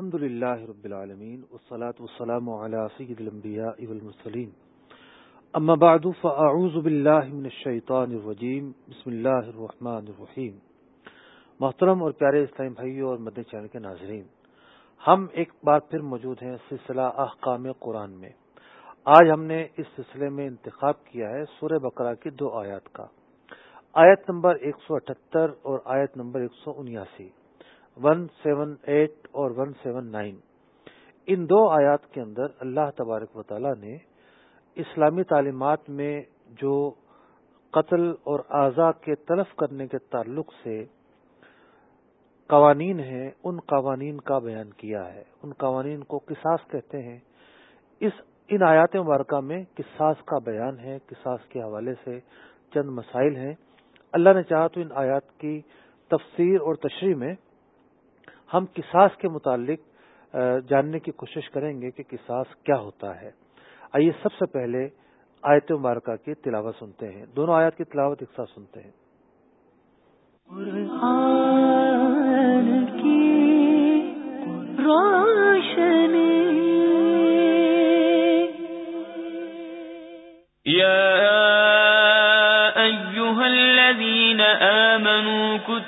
الحمد للہ رب العالمین والصلاة والسلام على سید الانبیاء والمرسلین. اما بعد فاعوذ باللہ من الشیطان الرجیم. بسم اللہ الرحمن الرحیم. محترم اور پیارے اسلام بھائیوں اور مدنی چینل کے ناظرین، ہم ایک بار پھر موجود ہیں سلسلہ احکام قرآن میں. آج ہم نے اس سلسلے میں انتخاب کیا ہے سورہ بقرہ کی دو آیات کا. آیت نمبر ایک سو اٹھہتر اور آیت نمبر ایک سو انیاسی. ون سیون ایٹ اور ون سیون نائن ان دو آیات کے اندر اللہ تبارک و تعالی نے اسلامی تعلیمات میں جو قتل اور اعضا کے تلف کرنے کے تعلق سے قوانین ہیں، ان قوانین کا بیان کیا ہے۔ ان قوانین کو قصاص کہتے ہیں۔ اس، ان آیات مبارکہ میں قصاص کا بیان ہے، قصاص کے حوالے سے چند مسائل ہیں۔ اللہ نے چاہا تو ان آیات کی تفسیر اور تشریح میں ہم کساس کے متعلق جاننے کی کوشش کریں گے کہ کساس کیا ہوتا ہے۔ آئیے سب سے پہلے آیت مبارکہ کی تلاوت سنتے ہیں۔ دونوں آیات کی تلاوت ایک ساتھ سنتے ہیں۔ روشنی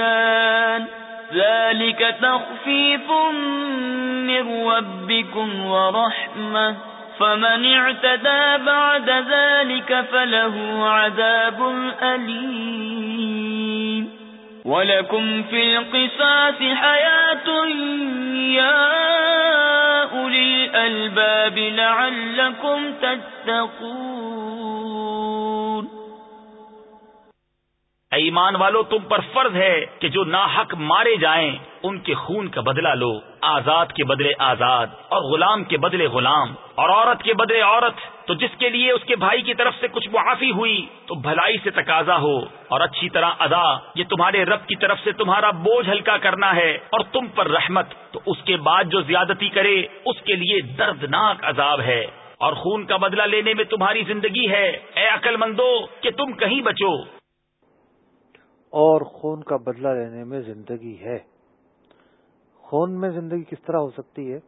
الإحسان. ذلك تخفيف من ربكم ورحمة. فمن اعتدى بعد ذلك فله عذاب أليم. ولكم في القصاص حياة يا أولي الألباب لعلكم تتقون. ایمان والو، تم پر فرض ہے کہ جو ناحق مارے جائیں، ان کے خون کا بدلہ لو۔ آزاد کے بدلے آزاد، اور غلام کے بدلے غلام۔ اور عورت کے بدلے عورت۔ تو جس کے لیے اس کے بھائی کی طرف سے کچھ معافی ہوئی، تو بھلائی سے تقاضا ہو۔ اور اچھی طرح ادا، یہ تمہارے رب کی طرف سے تمہارا بوجھ ہلکا کرنا ہے۔ اور تم پر رحمت، تو اس کے بعد جو زیادتی کرے، اس کے لیے دردناک عذاب ہے۔ اور خون کا بدلہ لینے میں تمہاری زندگی ہے۔ اے عقل مندو کہ تم کہیں بچو۔ اور خون کا بدلہ لینے میں زندگی ہے۔ خون میں زندگی کس طرح ہو سکتی ہے؟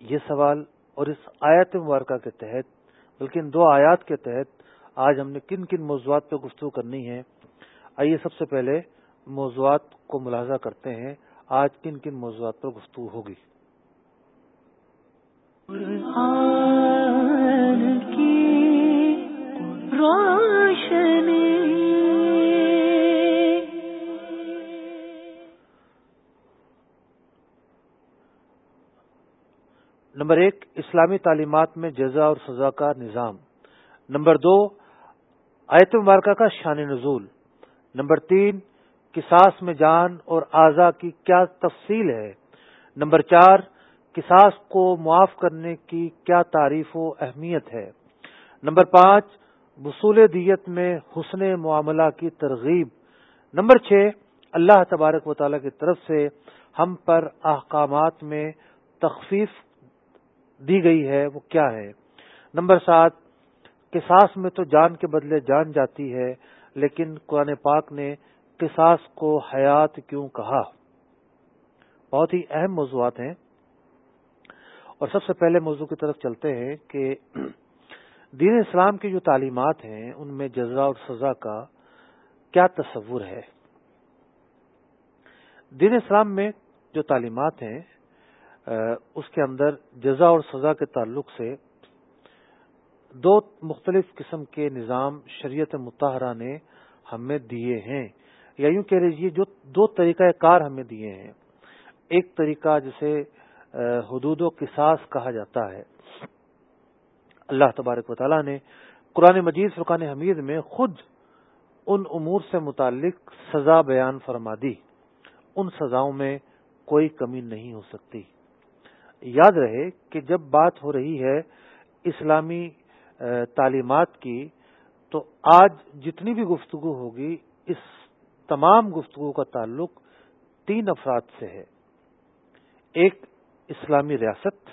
یہ سوال اور اس آیت مبارکہ کے تحت، بلکہ ان دو آیات کے تحت آج ہم نے کن کن موضوعات پہ گفتگو کرنی ہے، آئیے سب سے پہلے موضوعات کو ملاحظہ کرتے ہیں۔ آج کن کن موضوعات پر گفتگو ہوگی؟ روشنی نمبر ایک، اسلامی تعلیمات میں جزا اور سزا کا نظام. نمبر دو، آیت مبارکہ کا شان نزول. نمبر تین کساس میں جان اور اعضا کی کیا تفصیل ہے. نمبر چار کساس کو معاف کرنے کی کیا تعریف و اہمیت ہے. نمبر پانچ، وصول دیت میں حسن معاملہ کی ترغیب. نمبر چھ، اللہ تبارک و تعالی کی طرف سے ہم پر احکامات میں تخفیف دی گئی ہے، وہ کیا ہے؟ نمبر سات، قصاص میں تو جان کے بدلے جان جاتی ہے، لیکن قرآن پاک نے قصاص کو حیات کیوں کہا؟ بہت ہی اہم موضوعات ہیں۔ اور سب سے پہلے موضوع کی طرف چلتے ہیں کہ دین اسلام کی جو تعلیمات ہیں، ان میں جزا اور سزا کا کیا تصور ہے؟ دین اسلام میں جو تعلیمات ہیں اس کے اندر جزا اور سزا کے تعلق سے دو مختلف قسم کے نظام شریعت متحرہ نے ہمیں دیے ہیں۔ یا یوں کہہ لیجیے جو دو طریقہ کار ہمیں دیے ہیں۔ ایک طریقہ جسے حدود و قصاص کہا جاتا ہے۔ اللہ تبارک و تعالیٰ نے قرآن مجید فرقان حمید میں خود ان امور سے متعلق سزا بیان فرما دی۔ ان سزاؤں میں کوئی کمی نہیں ہو سکتی۔ یاد رہے کہ جب بات ہو رہی ہے اسلامی تعلیمات کی، تو آج جتنی بھی گفتگو ہوگی، اس تمام گفتگو کا تعلق تین افراد سے ہے۔ ایک اسلامی ریاست،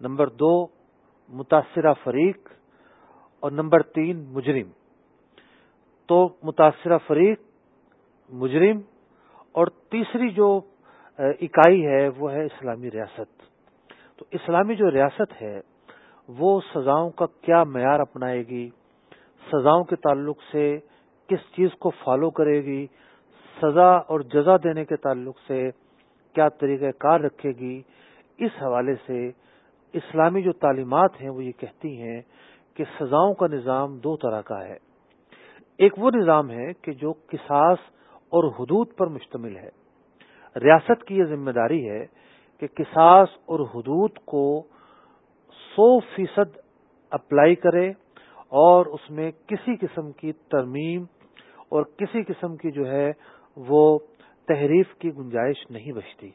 نمبر دو متاثرہ فریق اور نمبر تین مجرم۔ تو متاثرہ فریق، مجرم اور تیسری جو اکائی ہے، وہ ہے اسلامی ریاست۔ تو اسلامی جو ریاست ہے، وہ سزاؤں کا کیا معیار اپنائے گی؟ سزاؤں کے تعلق سے کس چیز کو فالو کرے گی؟ سزا اور جزا دینے کے تعلق سے کیا طریقہ کار رکھے گی؟ اس حوالے سے اسلامی جو تعلیمات ہیں، وہ یہ کہتی ہیں کہ سزاؤں کا نظام دو طرح کا ہے۔ ایک وہ نظام ہے کہ جو کساس اور حدود پر مشتمل ہے۔ ریاست کی یہ ذمہ داری ہے کہ کساس اور حدود کو سو فیصد اپلائی کرے اور اس میں کسی قسم کی ترمیم اور کسی قسم کی جو ہے وہ تحریف کی گنجائش نہیں بچتی۔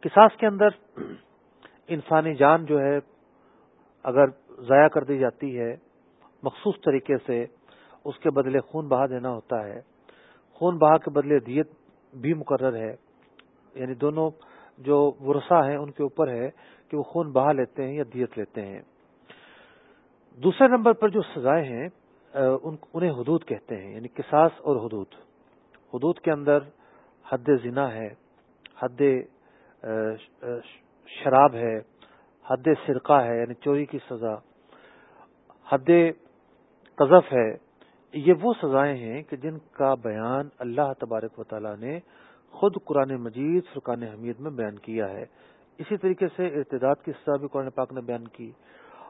کساس کے اندر انسانی جان جو ہے اگر ضائع کر دی جاتی ہے مخصوص طریقے سے، اس کے بدلے خون بہا دینا ہوتا ہے۔ خون بہا کے بدلے دیت بھی مقرر ہے۔ یعنی دونوں جو ورثہ ہیں ان کے اوپر ہے کہ وہ خون بہا لیتے ہیں یا دیت لیتے ہیں۔ دوسرے نمبر پر جو سزائیں ہیں انہیں حدود کہتے ہیں یعنی کساس اور حدود۔ حدود کے اندر حد زنا ہے، حد شراب ہے، حد سرقہ ہے یعنی چوری کی سزا۔ حد قذف ہے یہ وہ سزائیں ہیں کہ جن کا بیان اللہ تبارک و تعالی نے خود قرآن مجید فرقان حمید میں بیان کیا ہے۔ اسی طریقے سے ارتداد کی سزا بھی قرآن پاک نے بیان کی۔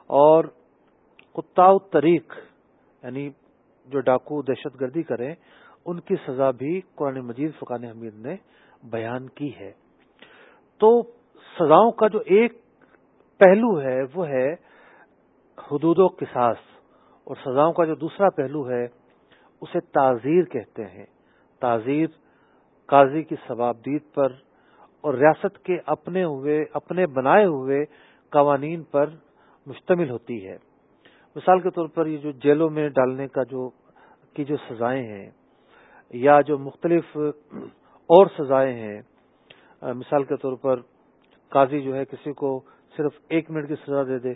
اور کتا طریق یعنی جو ڈاکو دہشت گردی کریں، ان کی سزا بھی قرآن مجید فقان حمید نے بیان کی ہے۔ تو سزاؤں کا جو ایک پہلو ہے، وہ ہے حدود و قصاص۔ اور سزاؤں کا جو دوسرا پہلو ہے، اسے تعزیر کہتے ہیں۔ تعزیر قاضی کی ثوابدید پر اور ریاست کے اپنے ہوئے، اپنے بنائے ہوئے قوانین پر مشتمل ہوتی ہے۔ مثال کے طور پر یہ جو جیلوں میں ڈالنے کا جو، کی جو سزائیں ہیں یا جو مختلف اور سزائیں ہیں، مثال کے طور پر قاضی جو ہے کسی کو صرف ایک منٹ کی سزا دے دے،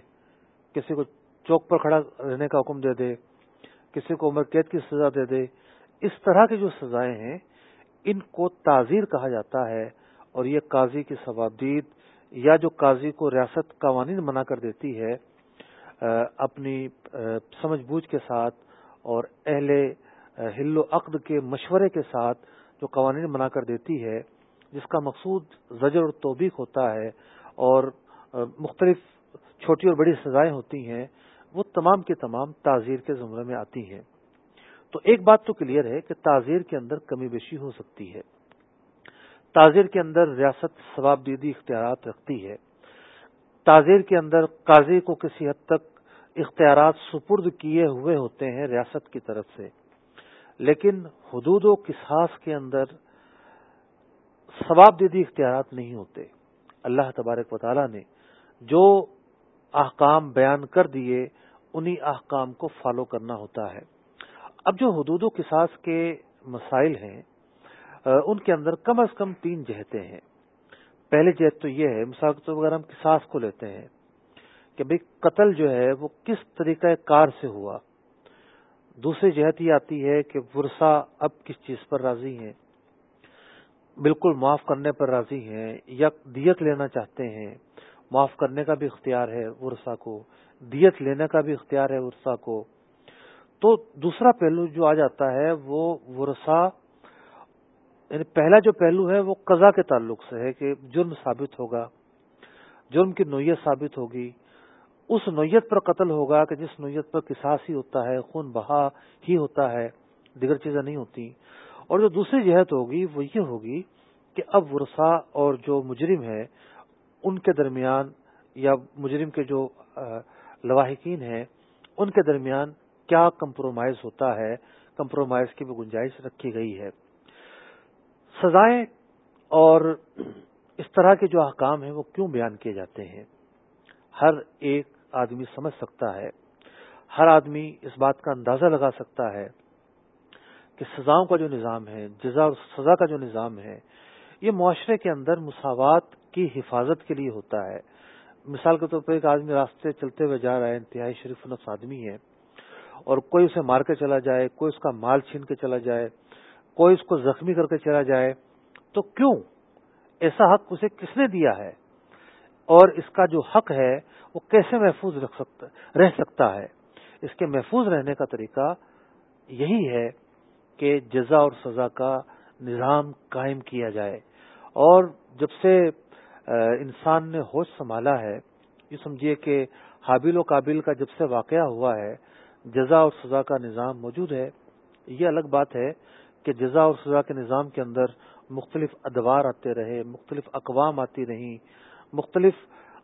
کسی کو چوک پر کھڑا رہنے کا حکم دے دے، کسی کو عمر قید کی سزا دے دے۔ اس طرح کی جو سزائیں ہیں، ان کو تعزیر کہا جاتا ہے اور یہ قاضی کی ثوابدید یا جو قاضی کو ریاست قوانین بنا کر دیتی ہے اپنی سمجھ بوجھ کے ساتھ اور اہل ہل و عقد کے مشورے کے ساتھ جو قوانین بنا کر دیتی ہے، جس کا مقصود زجر اور توبیق ہوتا ہے اور مختلف چھوٹی اور بڑی سزائیں ہوتی ہیں۔ وہ تمام کے تمام تعزیر کے زمرے میں آتی ہیں۔ تو ایک بات تو کلیئر ہے کہ تعزیر کے اندر کمی بیشی ہو سکتی ہے۔ تعزیر کے اندر ریاست ثواب دیدی اختیارات رکھتی ہے۔ تعزیر کے اندر قاضی کو کسی حد تک اختیارات سپرد کیے ہوئے ہوتے ہیں ریاست کی طرف سے۔ لیکن حدود و کساس کے اندر ثواب دیدی اختیارات نہیں ہوتے۔ اللہ تبارک و تعالی نے جو احکام بیان کر دیے انہی احکام کو فالو کرنا ہوتا ہے۔ اب جو حدود و کساس کے مسائل ہیں ان کے اندر کم از کم تین جہتیں ہیں۔ پہلی جہت تو یہ ہے مثال کے طور پر ہم کساس کو لیتے ہیں کہ بھائی قتل جو ہے وہ کس طریقہ کار سے ہوا۔ دوسری جہت یہ آتی ہے کہ ورسا اب کس چیز پر راضی ہیں۔ بالکل معاف کرنے پر راضی ہیں یا دیت لینا چاہتے ہیں۔ معاف کرنے کا بھی اختیار ہے ورسا کو۔ دیت لینے کا بھی اختیار ہے ورسا کو۔ تو دوسرا پہلو جو آ جاتا ہے وہ ورسا یعنی پہلا جو پہلو ہے وہ قضا کے تعلق سے ہے کہ جرم ثابت ہوگا، جرم کی نوعیت ثابت ہوگی۔ اس نوعیت پر قتل ہوگا کہ جس نوعیت پر کساس ہی ہوتا ہے، خون بہا ہی ہوتا ہے، دیگر چیزیں نہیں ہوتی۔ اور جو دوسری جہت ہوگی وہ یہ ہوگی کہ اب ورسا اور جو مجرم ہے ان کے درمیان یا مجرم کے جو لواحقین ہیں، ان کے درمیان کیا کمپرومائز ہوتا ہے، کمپرومائز کی بھی گنجائش رکھی گئی ہے۔ سزائیں اور اس طرح کے جو احکام ہیں، وہ کیوں بیان کیے جاتے ہیں؟ ہر ایک آدمی سمجھ سکتا ہے، ہر آدمی اس بات کا اندازہ لگا سکتا ہے کہ سزاؤں کا جو نظام ہے، جزا اور سزا کا جو نظام ہے، یہ معاشرے کے اندر مساوات کی حفاظت کے لیے ہوتا ہے۔ مثال کے طور پر ایک آدمی راستے چلتے ہوئے جا رہا ہے، انتہائی شریف نفس آدمی ہے، اور کوئی اسے مار کے چلا جائے، کوئی اس کا مال چھین کے چلا جائے، کوئی اس کو زخمی کر کے چلا جائے، تو کیوں؟ ایسا حق اسے کس نے دیا ہے؟ اور اس کا جو حق ہے، وہ کیسے محفوظ رکھ سکتا رہ سکتا ہے؟ اس کے محفوظ رہنے کا طریقہ یہی ہے کہ جزا اور سزا کا نظام قائم کیا جائے۔ اور جب سے انسان نے ہوش سنبھالا ہے۔ یہ سمجھیے کہ حابل و قابل کا جب سے واقعہ ہوا ہے، جزا اور سزا کا نظام موجود ہے۔ یہ الگ بات ہے کہ جزا اور سزا کے نظام کے اندر مختلف ادوار آتے رہے، مختلف اقوام آتی رہیں، مختلف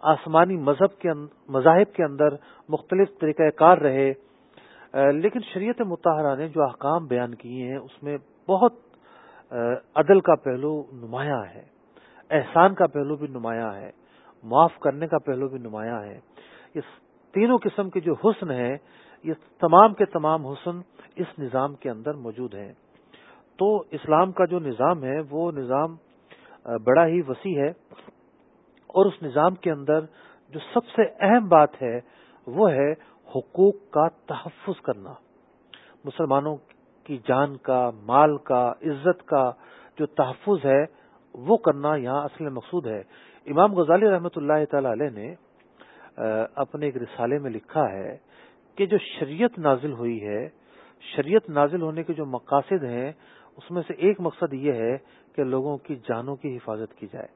آسمانی مذہب کے مذاہب کے اندر مختلف طریقہ کار رہے۔ لیکن شریعت متحرہ نے جو احکام بیان کیے ہیں، اس میں بہت عدل کا پہلو نمایاں ہے۔ احسان کا پہلو بھی نمایاں ہے، معاف کرنے کا پہلو بھی نمایاں ہے۔ یہ تینوں قسم کے جو حسن ہیں، یہ تمام کے تمام حسن اس نظام کے اندر موجود ہیں۔ تو اسلام کا جو نظام ہے، وہ نظام بڑا ہی وسیع ہے۔ اور اس نظام کے اندر جو سب سے اہم بات ہے، وہ ہے حقوق کا تحفظ کرنا۔ مسلمانوں کی جان کا، مال کا، عزت کا جو تحفظ ہے وہ کرنا یہاں اصل مقصود ہے۔ امام غزالی رحمۃ اللہ تعالی علیہ نے اپنے ایک رسالے میں لکھا ہے کہ جو شریعت نازل ہوئی ہے، شریعت نازل ہونے کے جو مقاصد ہیں، اس میں سے ایک مقصد یہ ہے کہ لوگوں کی جانوں کی حفاظت کی جائے،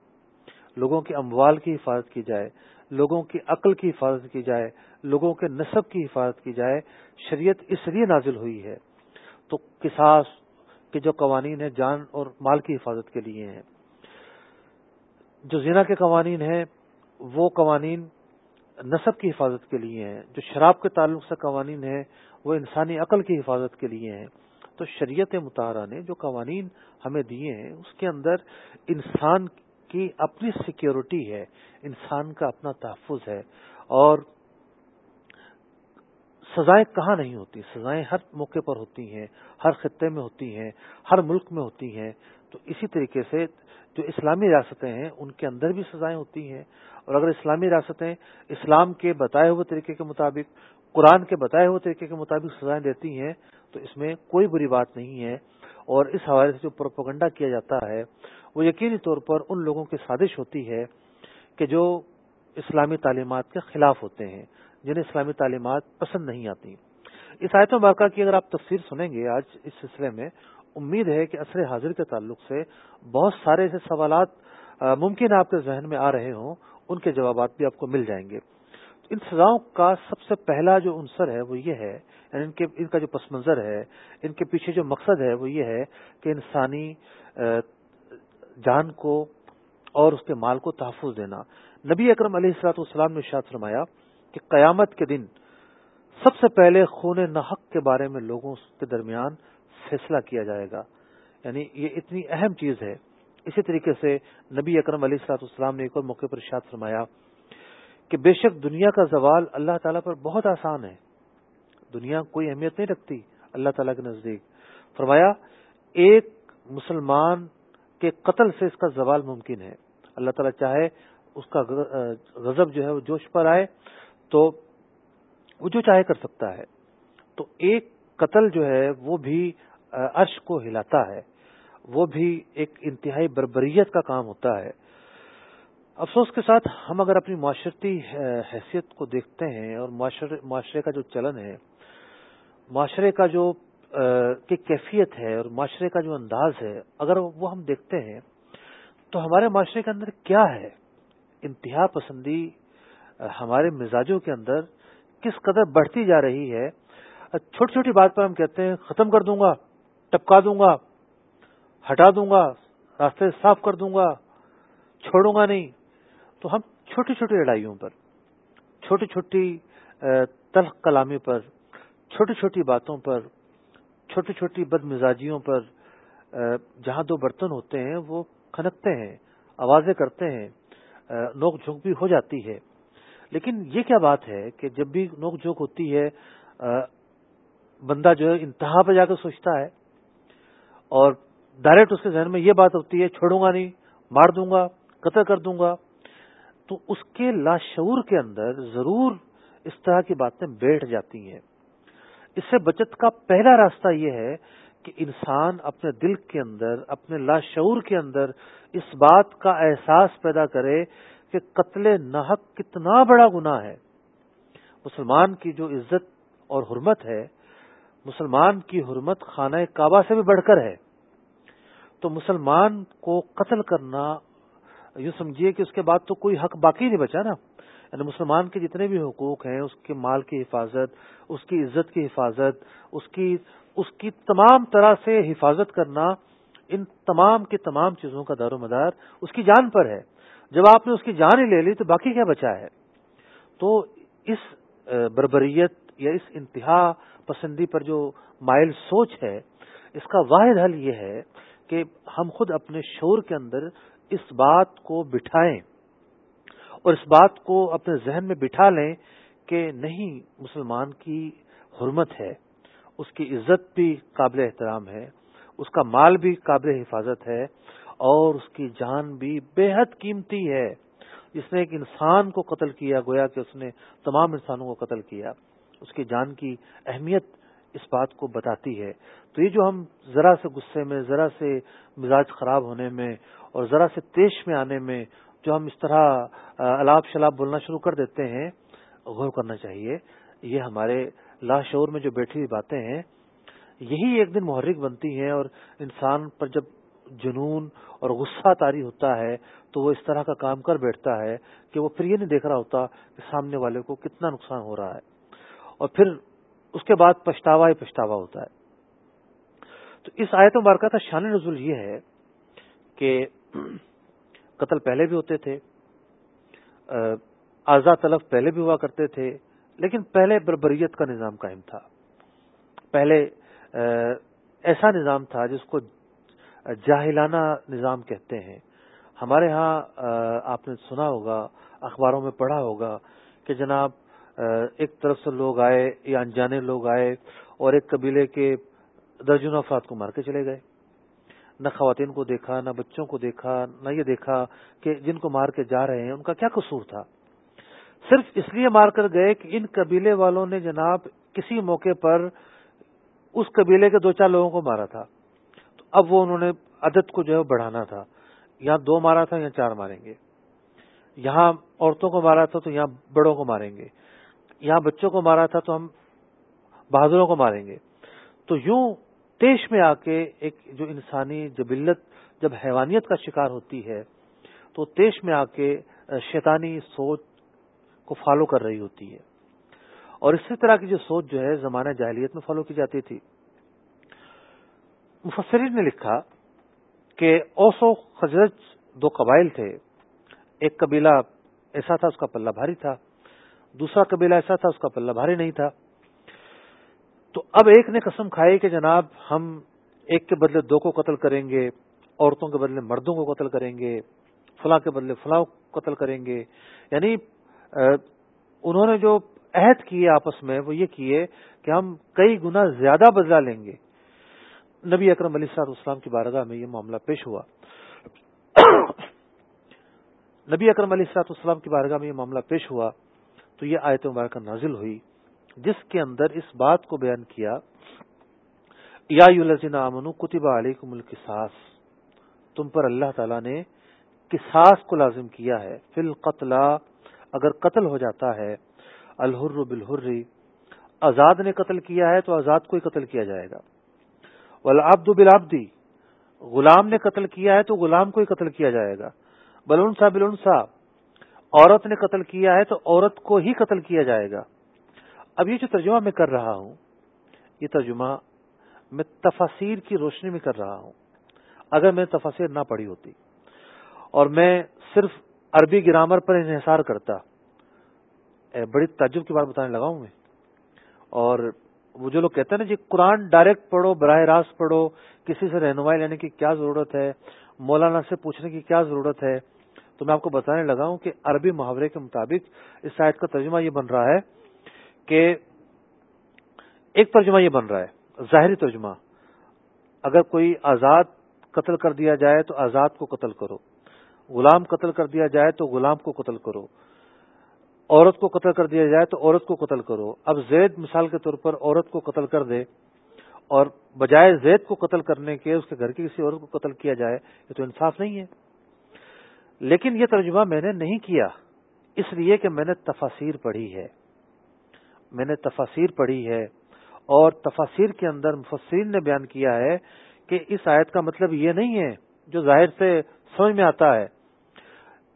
لوگوں کے اموال کی حفاظت کی جائے، لوگوں کی عقل کی حفاظت کی جائے، لوگوں کے نصب کی حفاظت کی جائے۔ شریعت اس لیے نازل ہوئی ہے تو کساس کے جو قوانین ہیں، جان اور مال کی حفاظت کے لیے ہیں۔ جو زنا کے قوانین ہیں، وہ قوانین نصب کی حفاظت کے لیے ہیں۔ جو شراب کے تعلق سے قوانین ہیں، وہ انسانی عقل کی حفاظت کے لیے ہیں۔ تو شریعت مطالعہ نے جو قوانین ہمیں دیے ہیں، اس کے اندر انسان کی اپنی سیکیورٹی ہے، انسان کا اپنا تحفظ ہے۔ اور سزائیں کہاں نہیں ہوتی؟ سزائیں ہر موقع پر ہوتی ہیں، ہر خطے میں ہوتی ہیں، ہر ملک میں ہوتی ہیں۔ تو اسی طریقے سے جو اسلامی ریاستیں ہیں، ان کے اندر بھی سزائیں ہوتی ہیں۔ اور اگر اسلامی ریاستیں اسلام کے بتائے ہوئے طریقے کے مطابق، قرآن کے بتائے ہوئے طریقے کے مطابق سزائیں دیتی ہیں، تو اس میں کوئی بری بات نہیں ہے۔ اور اس حوالے سے جو پروپگنڈا کیا جاتا ہے، وہ یقینی طور پر ان لوگوں کی سازش ہوتی ہے کہ جو اسلامی تعلیمات کے خلاف ہوتے ہیں، جنہیں اسلامی تعلیمات پسند نہیں آتی۔ اس آیت مبارکہ کی اگر آپ تفسیر سنیں گے آج اس سلسلے میں امید ہے کہ عصر حاضر کے تعلق سے بہت سارے ایسے سوالات ممکن آپ کے ذہن میں آ رہے ہوں، ان کے جوابات بھی آپ کو مل جائیں گے۔ ان سزاؤں کا سب سے پہلا جو عنصر ہے وہ یہ ہے یعنی ان کے، ان کا جو پس منظر ہے، ان کے پیچھے جو مقصد ہے وہ یہ ہے کہ انسانی جان کو اور اس کے مال کو تحفظ دینا۔ نبی اکرم علیہ السلاط والسلام نے شاد فرمایا کہ قیامت کے دن سب سے پہلے خون نحق کے بارے میں لوگوں کے درمیان فیصلہ کیا جائے گا۔ یعنی یہ اتنی اہم چیز ہے۔ اسی طریقے سے نبی اکرم علیہ السلاط اسلام نے ایک اور موقع پر ارشاد فرمایا کہ بے شک دنیا کا زوال اللہ تعالیٰ پر بہت آسان ہے۔ دنیا کوئی اہمیت نہیں رکھتی اللہ تعالیٰ کے نزدیک۔ فرمایا، ایک مسلمان کے قتل سے اس کا زوال ممکن ہے۔ اللہ تعالیٰ چاہے اس کا غضب جو ہے وہ جوش پر آئے تو وہ جو چاہے کر سکتا ہے۔ تو ایک قتل جو ہے وہ بھی عرش کو ہلاتا ہے، وہ بھی ایک انتہائی بربریت کا کام ہوتا ہے۔ افسوس کے ساتھ ہم اگر اپنی معاشرتی حیثیت کو دیکھتے ہیں اور معاشرے کا جو چلن ہے، معاشرے کا جو کی کیفیت ہے اور معاشرے کا جو انداز ہے، اگر وہ ہم دیکھتے ہیں تو ہمارے معاشرے کے اندر کیا ہے؟ انتہا پسندی ہمارے مزاجوں کے اندر کس قدر بڑھتی جا رہی ہے؟ چھوٹی چھوٹی بات پر ہم کہتے ہیں، ختم کر دوں گا۔ ٹپکا دوں گا، ہٹا دوں گا، راستے صاف کر دوں گا، چھوڑوں گا نہیں۔ تو ہم چھوٹی چھوٹی لڑائیوں پر، چھوٹی چھوٹی تلخ کلامی پر، چھوٹی چھوٹی باتوں پر، چھوٹی چھوٹی بد مزاجیوں پر جہاں دو برتن ہوتے ہیں، وہ کھنکتے ہیں، آوازیں کرتے ہیں نوک جھونک بھی ہو جاتی ہے۔ لیکن یہ کیا بات ہے کہ جب بھی نوک جھونک ہوتی ہے بندہ جو ہے انتہا پہ جا کر سوچتا ہے۔ اور ڈائریکٹ اس کے ذہن میں یہ بات ہوتی ہے، چھوڑوں گا نہیں، مار دوں گا، قتل کر دوں گا۔ تو اس کے لاشعور کے اندر ضرور اس طرح کی باتیں بیٹھ جاتی ہیں۔ اس سے بچت کا پہلا راستہ یہ ہے کہ انسان اپنے دل کے اندر، اپنے لاشعور کے اندر اس بات کا احساس پیدا کرے کہ قتل نحق کتنا بڑا گناہ ہے۔ مسلمان کی جو عزت اور حرمت ہے، مسلمان کی حرمت خانہ کعبہ سے بھی بڑھ کر ہے۔ تو مسلمان کو قتل کرنا یوں سمجھیے کہ اس کے بعد تو کوئی حق باقی نہیں بچا نا۔ یعنی مسلمان کے جتنے بھی حقوق ہیں، اس کے مال کی حفاظت، اس کی عزت کی حفاظت، اس کی اس کی تمام طرح سے حفاظت کرنا ان تمام کی تمام چیزوں کا دار و مدار اس کی جان پر ہے۔ جب آپ نے اس کی جان ہی لے لی تو باقی کیا بچا ہے؟ تو اس بربریت یا اس انتہا پسندی پر جو مائل سوچ ہے، اس کا واحد حل یہ ہے کہ ہم خود اپنے شور کے اندر اس بات کو بٹھائیں اور اس بات کو اپنے ذہن میں بٹھا لیں کہ نہیں، مسلمان کی حرمت ہے، اس کی عزت بھی قابل احترام ہے، اس کا مال بھی قابل حفاظت ہے اور اس کی جان بھی بے حد قیمتی ہے۔ جس نے ایک انسان کو قتل کیا، گویا کہ اس نے تمام انسانوں کو قتل کیا۔ اس کی جان کی اہمیت اس بات کو بتاتی ہے۔ تو یہ جو ہم ذرا سے غصے میں، ذرا سے مزاج خراب ہونے میں اور ذرا سے تیش میں آنے میں جو ہم اس طرح الاب شلاب بولنا شروع کر دیتے ہیں، غور کرنا چاہیے۔ یہ ہمارے لاشعور میں جو بیٹھی ہوئی باتیں ہیں، یہی ایک دن محرک بنتی ہیں اور انسان پر جب جنون اور غصہ تاری ہوتا ہے تو وہ اس طرح کا کام کر بیٹھتا ہے کہ وہ پھر یہ نہیں دیکھ رہا ہوتا کہ سامنے والے کو کتنا نقصان ہو رہا ہے۔ اور پھر اس کے بعد پچھتاوا ہی پچھتاوا ہوتا ہے۔ تو اس آیت مبارکہ کا شان نزول یہ ہے کہ قتل پہلے بھی ہوتے تھے آزاد طلب پہلے بھی ہوا کرتے تھے، لیکن پہلے بربریت کا نظام قائم تھا۔ پہلے ایسا نظام تھا جس کو جاہلانہ نظام کہتے ہیں۔ ہمارے ہاں آپ نے سنا ہوگا، اخباروں میں پڑھا ہوگا کہ جناب ایک طرف سے لوگ آئے یا انجانے لوگ آئے اور ایک قبیلے کے درجنوں افراد کو مار کے چلے گئے۔ نہ خواتین کو دیکھا، نہ بچوں کو دیکھا، نہ یہ دیکھا کہ جن کو مار کے جا رہے ہیں، ان کا کیا قصور تھا؟ صرف اس لیے مار کر گئے کہ ان قبیلے والوں نے جناب کسی موقع پر اس قبیلے کے دو چار لوگوں کو مارا تھا۔ تو اب وہ انہوں نے عدد کو جو ہے بڑھانا تھا۔ یہاں دو مارا تھا یا چار ماریں گے۔ یہاں عورتوں کو مارا تھا تو یہاں بڑوں کو ماریں گے۔ یہاں بچوں کو مارا تھا تو ہم بہادروں کو ماریں گے۔ تو یوں دیش میں آ کے ایک جو انسانی جبلت، جب حیوانیت کا شکار ہوتی ہے، تو دیش میں آ کے شیطانی سوچ کو فالو کر رہی ہوتی ہے۔ اور اسی طرح کی جو سوچ جو ہے، زمانہ جاہلیت میں فالو کی جاتی تھی۔ مفسرین نے لکھا کہ اوسو خزرج دو قبائل تھے۔ ایک قبیلہ ایسا تھا، اس کا پلہ بھاری تھا۔ دوسرا قبیلہ ایسا تھا، اس کا پلہ بھاری نہیں تھا۔ تو اب ایک نے قسم کھائی کہ جناب، ہم ایک کے بدلے دو کو قتل کریں گے، عورتوں کے بدلے مردوں کو قتل کریں گے، فلاں کے بدلے فلاں کو قتل کریں گے۔ یعنی انہوں نے جو عہد کیے آپس میں، وہ یہ کیے کہ ہم کئی گنا زیادہ بدلا لیں گے۔ نبی اکرم علی صاحب اسلام کی بارگاہ میں یہ معاملہ پیش ہوا۔ نبی اکرم علی صاحب اسلام کی بارگاہ میں یہ معاملہ پیش ہوا۔ تو یہ آیت مبارکہ نازل ہوئی، جس کے اندر اس بات کو بیان کیا، یا امن کتبہ علیکم القصاص، تم پر اللہ تعالی نے قصاص کو لازم کیا ہے، فی القتل، اگر قتل ہو جاتا ہے، الحر بالحر، آزاد نے قتل کیا ہے تو آزاد کو ہی قتل کیا جائے گا۔ ولابد بالعبدی غلام نے قتل کیا ہے تو غلام کو ہی قتل کیا جائے گا۔ بلونسا بلونسا عورت نے قتل کیا ہے تو عورت کو ہی قتل کیا جائے گا۔ اب یہ جو ترجمہ میں کر رہا ہوں، یہ ترجمہ میں تفاصیر کی روشنی میں کر رہا ہوں۔ اگر میں تفاصیر نہ پڑھی ہوتی اور میں صرف عربی گرامر پر انحصار کرتا بڑی تعجب کی بات بتانے لگا ہوں میں۔ اور وہ جو لوگ کہتے ہیں نا جی قرآن ڈائریکٹ پڑھو، براہ راست پڑھو، کسی سے رہنمائی لینے کی کیا ضرورت ہے، مولانا سے پوچھنے کی کیا ضرورت ہے تو میں آپ کو بتانے لگا ہوں کہ عربی محاورے کے مطابق اس شاید کا ترجمہ یہ بن رہا ہے کہ ایک ترجمہ یہ بن رہا ہے، ظاہری ترجمہ۔ اگر کوئی آزاد قتل کر دیا جائے تو آزاد کو قتل کرو۔ غلام قتل کر دیا جائے تو غلام کو قتل کرو۔ عورت کو قتل کر دیا جائے تو عورت کو قتل کرو۔ اب زید مثال کے طور پر عورت کو قتل کر دے اور بجائے زید کو قتل کرنے کے اس کے گھر کی کسی عورت کو قتل کیا جائے، یہ تو انصاف نہیں ہے۔ لیکن یہ ترجمہ میں نے نہیں کیا، اس لیے کہ میں نے تفاصیر پڑھی ہے۔ میں نے تفاصیر پڑھی ہے اور تفاصیر کے اندر مفسرین نے بیان کیا ہے کہ اس آیت کا مطلب یہ نہیں ہے جو ظاہر سے سمجھ میں آتا ہے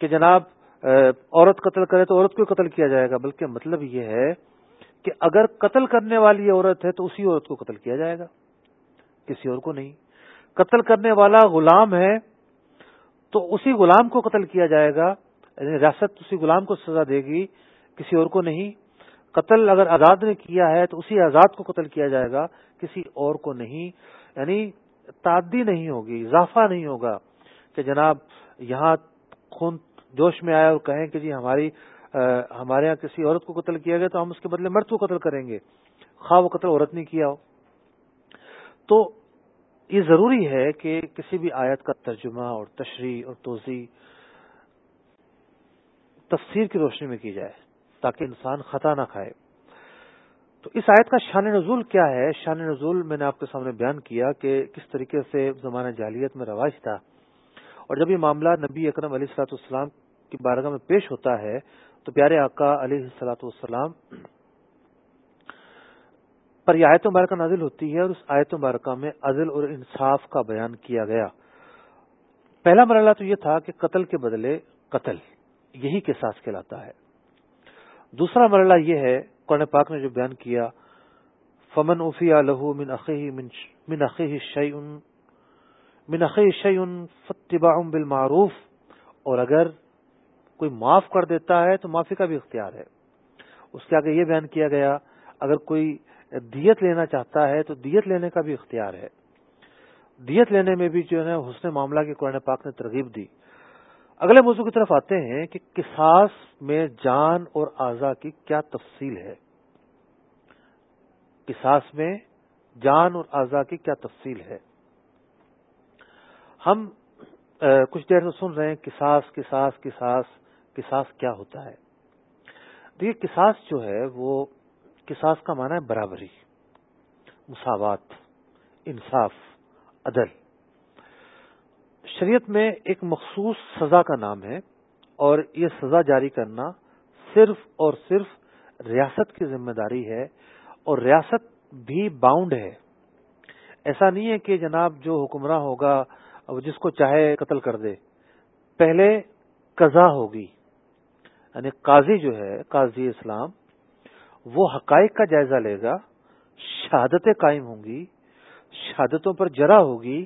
کہ جناب عورت قتل کرے تو عورت کو قتل کیا جائے گا، بلکہ مطلب یہ ہے کہ اگر قتل کرنے والی عورت ہے تو اسی عورت کو قتل کیا جائے گا، کسی اور کو نہیں۔ قتل کرنے والا غلام ہے تو اسی غلام کو قتل کیا جائے گا یعنی ریاست اسی غلام کو سزا دے گی، کسی اور کو نہیں۔ قتل اگر آزاد نے کیا ہے تو اسی آزاد کو قتل کیا جائے گا، کسی اور کو نہیں۔ یعنی تعدی نہیں ہوگی، اضافہ نہیں ہوگا کہ جناب یہاں خون جوش میں آیا اور کہیں کہ جی ہماری ہمارے یہاں کسی عورت کو قتل کیا گیا تو ہم اس کے بدلے مرد کو قتل کریں گے۔ خواہ وہ قتل عورت نے کیا ہو۔ تو یہ ضروری ہے کہ کسی بھی آیت کا ترجمہ اور تشریح اور توضیع تفسیر کی روشنی میں کی جائے تاکہ انسان خطا نہ کھائے۔ تو اس آیت کا شان نزول کیا ہے؟ شان نزول میں نے آپ کے سامنے بیان کیا کہ کس طریقے سے زمانہ جالیت میں رواج تھا۔ اور جب یہ معاملہ نبی اکرم علیہ السلاۃ والسلام کی بارگاہ میں پیش ہوتا ہے تو پیارے آقا علیہ السلاۃ والسلام پر یہ آیت مبارکہ نازل ہوتی ہے اور اس آیت مبارکہ میں عزل اور انصاف کا بیان کیا گیا۔ پہلا مرحلہ تو یہ تھا کہ قتل کے بدلے قتل، یہی کے ساتھ کہلاتا ہے۔ دوسرا مرحلہ یہ ہے، قرآن پاک نے جو بیان کیا، فمن افیا لہو من من شعین من شعین فتبا بالمعروف۔ اور اگر کوئی معاف کر دیتا ہے تو معافی کا بھی اختیار ہے۔ اس کے آگے یہ بیان کیا گیا، اگر کوئی دیت لینا چاہتا ہے تو دیت لینے کا بھی اختیار ہے۔ دیت لینے میں بھی جو ہے حسن معاملہ کی قرآن پاک نے ترغیب دی۔ اگلے موضوع کی طرف آتے ہیں کہ کساس میں جان اور اعضا کی کیا تفصیل ہے۔ کساس میں جان اور اعضا کی کیا تفصیل ہے۔ ہم کچھ دیر سے سن رہے ہیں کساس کساس کساس کساس کیا ہوتا ہے۔ دیکھیے کساس جو ہے وہ کساس کا معنی ہے برابری، مساوات، انصاف، عدل۔ شریعت میں ایک مخصوص سزا کا نام ہے اور یہ سزا جاری کرنا صرف اور صرف ریاست کی ذمہ داری ہے اور ریاست بھی باؤنڈ ہے۔ ایسا نہیں ہے کہ جناب جو حکمراں ہوگا جس کو چاہے قتل کر دے۔ پہلے قضا ہوگی یعنی قاضی جو ہے، قاضی اسلام وہ حقائق کا جائزہ لے گا، شہادتیں قائم ہوں گی، شہادتوں پر جرا ہوگی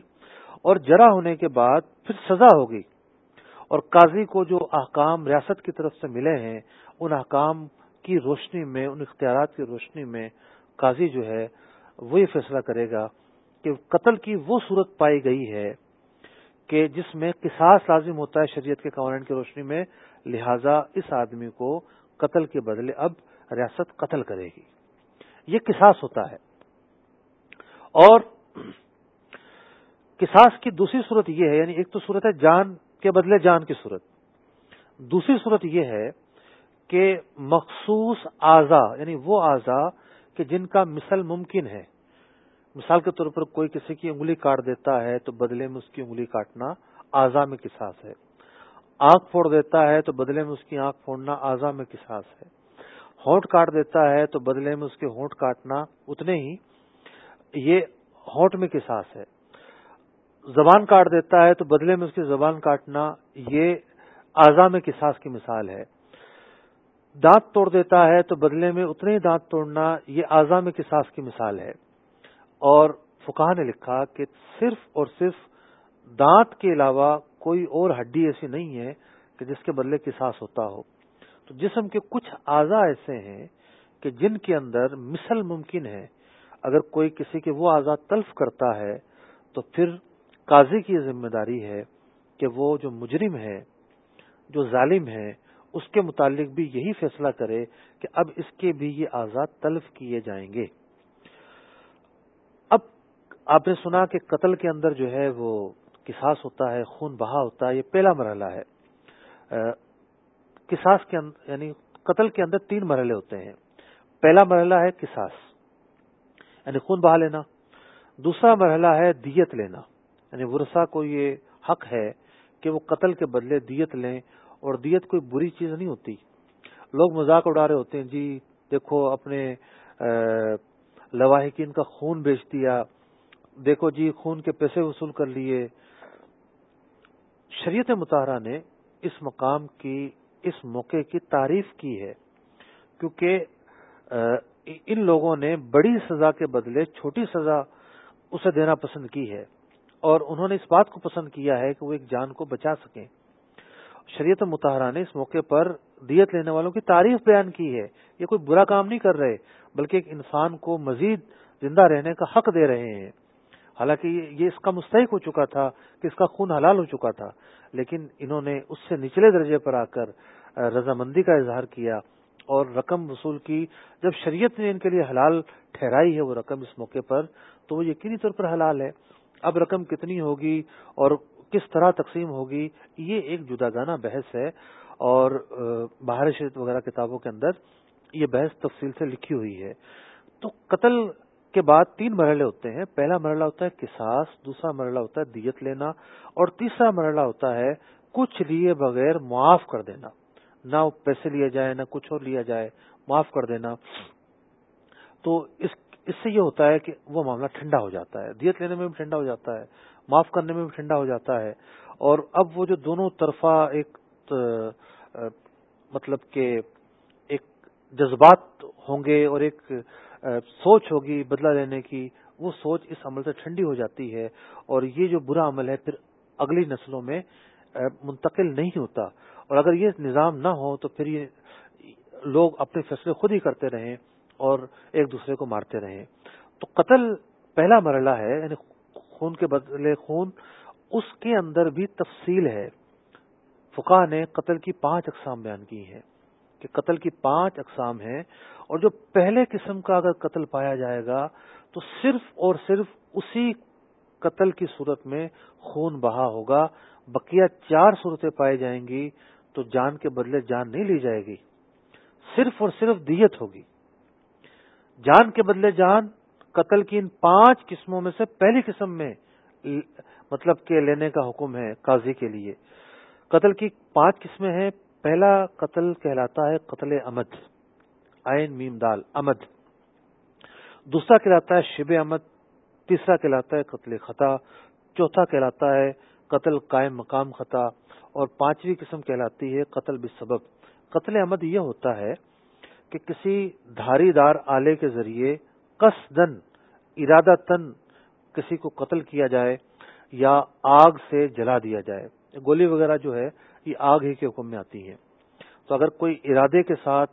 اور جرا ہونے کے بعد پھر سزا ہوگی۔ اور قاضی کو جو احکام ریاست کی طرف سے ملے ہیں، ان احکام کی روشنی میں، ان اختیارات کی روشنی میں قاضی جو ہے وہ یہ فیصلہ کرے گا کہ قتل کی وہ صورت پائی گئی ہے کہ جس میں قصاص لازم ہوتا ہے شریعت کے قوانین کی روشنی میں، لہذا اس آدمی کو قتل کے بدلے اب ریاست قتل کرے گی۔ یہ قصاص ہوتا ہے۔ اور قصاص کی دوسری صورت یہ ہے یعنی ایک تو صورت ہے جان کے بدلے جان کی صورت۔ دوسری صورت یہ ہے کہ مخصوص اعضا یعنی وہ اعضا کہ جن کا مثل ممکن ہے۔ مثال کے طور پر کوئی کسی کی انگلی کاٹ دیتا ہے تو بدلے میں اس کی انگلی کاٹنا اعضا میں قصاص ہے۔ آنکھ پھوڑ دیتا ہے تو بدلے میں اس کی آنکھ پھوڑنا اعضا میں قصاص ہے۔ ہونٹ کاٹ دیتا ہے تو بدلے میں اس کے ہونٹ کاٹنا اتنے ہی یہ ہونٹ میں قصاص ہے؟ زبان کاٹ دیتا ہے تو بدلے میں اس کی زبان کاٹنا یہ اعضا میں قصاص کی مثال ہے؟ دانت توڑ دیتا ہے تو بدلے میں اتنے ہی دانت توڑنا یہ اعضا میں قصاص کی مثال ہے؟ اور فکا نے لکھا کہ صرف اور صرف دانت کے علاوہ کوئی اور ہڈی ایسی نہیں ہے کہ جس کے بدلے قصاص ہوتا ہو۔ تو جسم کے کچھ اعضا ایسے ہیں کہ جن کے اندر مثل ممکن ہے۔ اگر کوئی کسی کے وہ آزاد تلف کرتا ہے، تو پھر قاضی کی یہ ذمہ داری ہے کہ وہ جو مجرم ہے، جو ظالم ہے، اس کے متعلق بھی یہی فیصلہ کرے کہ اب اس کے بھی یہ آزاد تلف کیے جائیں گے۔ اب آپ نے سنا کہ قتل کے اندر جو ہے وہ کساس ہوتا ہے، خون بہا ہوتا ہے، یہ پہلا مرحلہ ہے۔ کساس کے اندر یعنی قتل کے اندر تین مرحلے ہوتے ہیں۔ پہلا مرحلہ ہے کساس یعنی خون بہا لینا۔ دوسرا مرحلہ ہے دیت لینا۔ یعنی ورثہ کو یہ حق ہے کہ وہ قتل کے بدلے دیت لیں اور دیت کوئی بری چیز نہیں ہوتی۔ لوگ مذاق اڑا رہے ہوتے ہیں جی دیکھو اپنے لواحقین کا خون بیچ دیا۔ دیکھو جی خون کے پیسے وصول کر لیے۔ شریعت مطالعہ نے اس مقام کی اس موقع کی تعریف کی ہے، کیونکہ ان لوگوں نے بڑی سزا کے بدلے چھوٹی سزا اسے دینا پسند کی ہے، اور انہوں نے اس بات کو پسند کیا ہے کہ وہ ایک جان کو بچا سکیں۔ شریعت متحرہ نے اس موقع پر دیت لینے والوں کی تعریف بیان کی ہے۔ یہ کوئی برا کام نہیں کر رہے، بلکہ ایک انسان کو مزید زندہ رہنے کا حق دے رہے ہیں۔ حالانکہ یہ اس کا مستحق ہو چکا تھا کہ اس کا خون حلال ہو چکا تھا، لیکن انہوں نے اس سے نچلے درجے پر آ کر رضامندی کا اظہار کیا اور رقم وصول کی۔ جب شریعت نے ان کے لیے حلال ٹھہرائی ہے وہ رقم اس موقع پر، تو وہ یقینی طور پر حلال ہے۔ اب رقم کتنی ہوگی اور کس طرح تقسیم ہوگی، یہ ایک جدا گانا بحث ہے اور باہر شریعت وغیرہ کتابوں کے اندر یہ بحث تفصیل سے لکھی ہوئی ہے۔ تو قتل کے بعد تین مرحلے ہوتے ہیں۔ پہلا مرحلہ ہوتا ہے کساس دوسرا مرحلہ ہوتا ہے دیت لینا اور تیسرا مرحلہ ہوتا ہے کچھ لیے بغیر معاف کر دینا۔ نہ پیسے لیا جائے نہ کچھ اور لیا جائے، معاف کر دینا۔ تو اس اس سے یہ ہوتا ہے کہ وہ معاملہ ٹھنڈا ہو جاتا ہے۔ دیت لینے میں بھی ٹھنڈا ہو جاتا ہے، معاف کرنے میں بھی ٹھنڈا ہو جاتا ہے۔ اور اب وہ جو دونوں طرفہ ایک مطلب کہ ایک جذبات ہوں گے اور ایک سوچ ہوگی، بدلہ لینے کی، وہ سوچ اس عمل سے ٹھنڈی ہو جاتی ہے اور یہ جو برا عمل ہے، پھر اگلی نسلوں میں منتقل نہیں ہوتا اور اگر یہ نظام نہ ہو تو پھر یہ لوگ اپنے فیصلے خود ہی کرتے رہیں اور ایک دوسرے کو مارتے رہیں۔ تو قتل پہلا مرحلہ ہے یعنی خون کے بدلے خون، اس کے اندر بھی تفصیل ہے۔ فقہ نے قتل کی پانچ اقسام بیان کی ہیں کہ قتل کی پانچ اقسام ہیں۔ اور جو پہلے قسم کا اگر قتل پایا جائے گا، تو صرف اور صرف اسی قتل کی صورت میں خون بہا ہوگا۔ بقیہ چار صورتیں پائی جائیں گی، تو جان کے بدلے جان نہیں لی جائے گی۔ صرف اور صرف دیت ہوگی۔ جان کے بدلے جان، قتل کی ان پانچ قسموں میں سے پہلی قسم میں مطلب کہ لینے کا حکم ہے قاضی کے لیے۔ قتل کی پانچ قسمیں ہیں۔ پہلا قتل کہلاتا ہے قتل امد آئین میم دال امد دوسرا کہلاتا ہے شب امد تیسرا کہلاتا ہے قتل خطا، چوتھا کہلاتا ہے قتل قائم مقام خطا، اور پانچویں قسم کہلاتی ہے قتل بسبب۔ قتل امد یہ ہوتا ہے کہ کسی دھاری دار آلے کے ذریعے کس دن ارادہ تن کسی کو قتل کیا جائے یا آگ سے جلا دیا جائے۔ گولی وغیرہ جو ہے، یہ آگ ہی کے حکم میں آتی ہے تو اگر کوئی ارادے کے ساتھ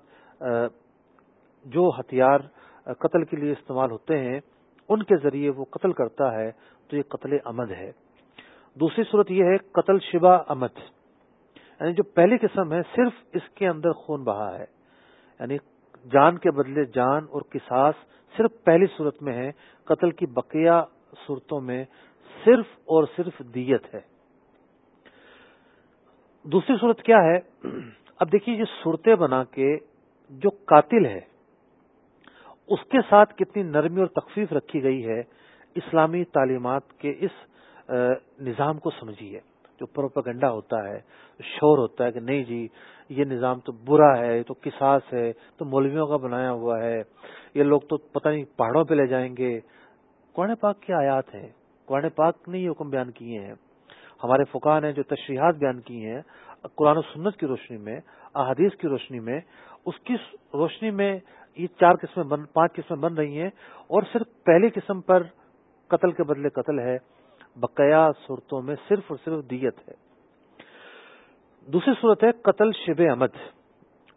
جو ہتھیار قتل کے لیے استعمال ہوتے ہیں، ان کے ذریعے وہ قتل کرتا ہے، تو یہ قتل امد ہے۔ دوسری صورت یہ ہے، قتل شبہ امد۔ یعنی جو پہلی قسم ہے، صرف اس کے اندر خون بہا ہے۔ یعنی جان کے بدلے جان اور کساس صرف پہلی صورت میں ہے۔ قتل کی بقیہ صورتوں میں صرف اور صرف دیت ہے۔ دوسری صورت کیا ہے؟ اب دیکھیے یہ صورتیں بنا کے جو قاتل ہے اس کے ساتھ کتنی نرمی اور تخفیف رکھی گئی ہے، اسلامی تعلیمات کے اس نظام کو سمجھیے، جو پروپگنڈا ہوتا ہے، شور ہوتا ہے کہ نہیں جی یہ نظام تو برا ہے تو کساس ہے، تو مولویوں کا بنایا ہوا ہے، یہ لوگ تو پتہ نہیں پہاڑوں پہ لے جائیں گے۔ قرآن پاک کی آیات ہیں، قرآن پاک نے یہ حکم بیان کیے ہیں۔ ہمارے فقہ نے جو تشریحات بیان کی ہیں، قرآن و سنت کی روشنی میں، احادیث کی روشنی میں اس کی روشنی میں یہ چار قسمیں بن، پانچ قسمیں بن رہی ہیں اور صرف پہلی قسم پر قتل کے بدلے قتل ہے۔ بقیا صورتوں میں صرف اور صرف دیت ہے۔ دوسری صورت ہے قتل شب احمد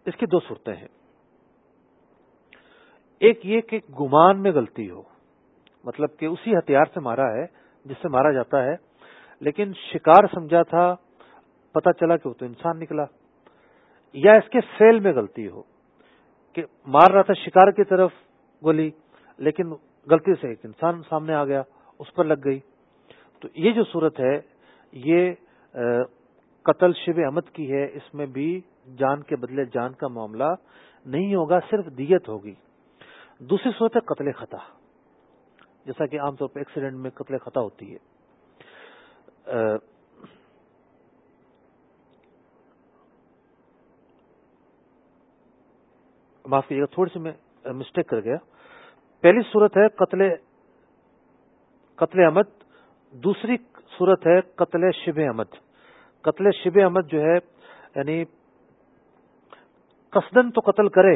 اس کی دو صورتیں ہیں۔ ایک یہ کہ گمان میں غلطی ہو مطلب کہ اسی ہتھیار سے مارا ہے جس سے مارا جاتا ہے، لیکن شکار سمجھا تھا پتا چلا کہ وہ تو انسان نکلا۔ یا اس کے فیل میں غلطی ہو، کہ مار رہا تھا شکار کی طرف گولی لیکن غلطی سے ایک انسان سامنے آ گیا، اس پر لگ گئی۔ تو یہ جو صورت ہے، یہ قتل شب احمد کی ہے، اس میں بھی جان کے بدلے جان کا معاملہ نہیں ہوگا، صرف دیت ہوگی۔ دوسری صورت ہے قتل خطا، جیسا کہ عام طور پہ ایکسیڈنٹ میں قتل خطا ہوتی ہے۔ معاف کیجیے گا، تھوڑی سی میں مسٹیک کر گیا۔ پہلی صورت ہے قتل قتل احمد۔ دوسری صورت ہے قتل شب احمد۔ قتل شب احمد جو ہے یعنی قصدن تو قتل کرے،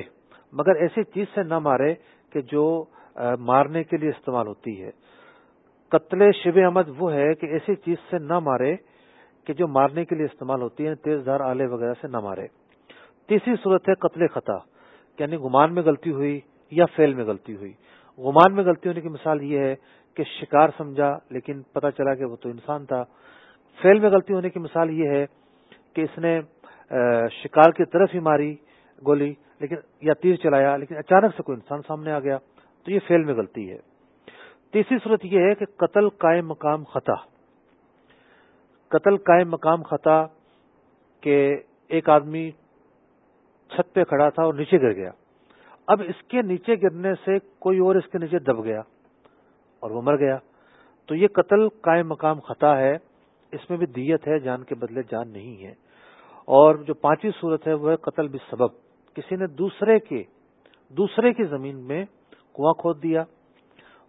مگر ایسی چیز سے نہ مارے کہ جو مارنے کے لیے استعمال ہوتی ہے۔ قتل شب احمد وہ ہے کہ ایسی چیز سے نہ مارے کہ جو مارنے کے لیے استعمال ہوتی ہے یعنی تیز دھار آلے وغیرہ سے نہ مارے۔ تیسری صورت ہے قتل خطا۔ یعنی گمان میں غلطی ہوئی یا فیل میں غلطی ہوئی۔ گمان میں غلطی ہونے کی مثال یہ ہے کہ شکار سمجھا لیکن پتا چلا کہ وہ تو انسان تھا۔ فیل میں غلطی ہونے کی مثال یہ ہے کہ اس نے شکار کی طرف ہی ماری گولی لیکن، یا تیر چلایا لیکن اچانک سے کوئی انسان سامنے آ گیا۔ تو یہ فیل میں غلطی ہے۔ تیسری صورت یہ ہے کہ قتل قائم مقام خطا۔ قتل قائم مقام خطا کہ ایک آدمی چھت پہ کھڑا تھا اور نیچے گر گیا۔ اب اس کے نیچے گرنے سے کوئی اور اس کے نیچے دب گیا اور وہ مر گیا۔ تو یہ قتل قائم مقام خطا ہے۔ اس میں بھی دیت ہے، جان کے بدلے جان نہیں ہے۔ اور جو پانچویں صورت ہے، وہ ہے قتل بھی سبب۔ کسی نے دوسرے کے، دوسرے کی زمین میں کنواں کھود دیا،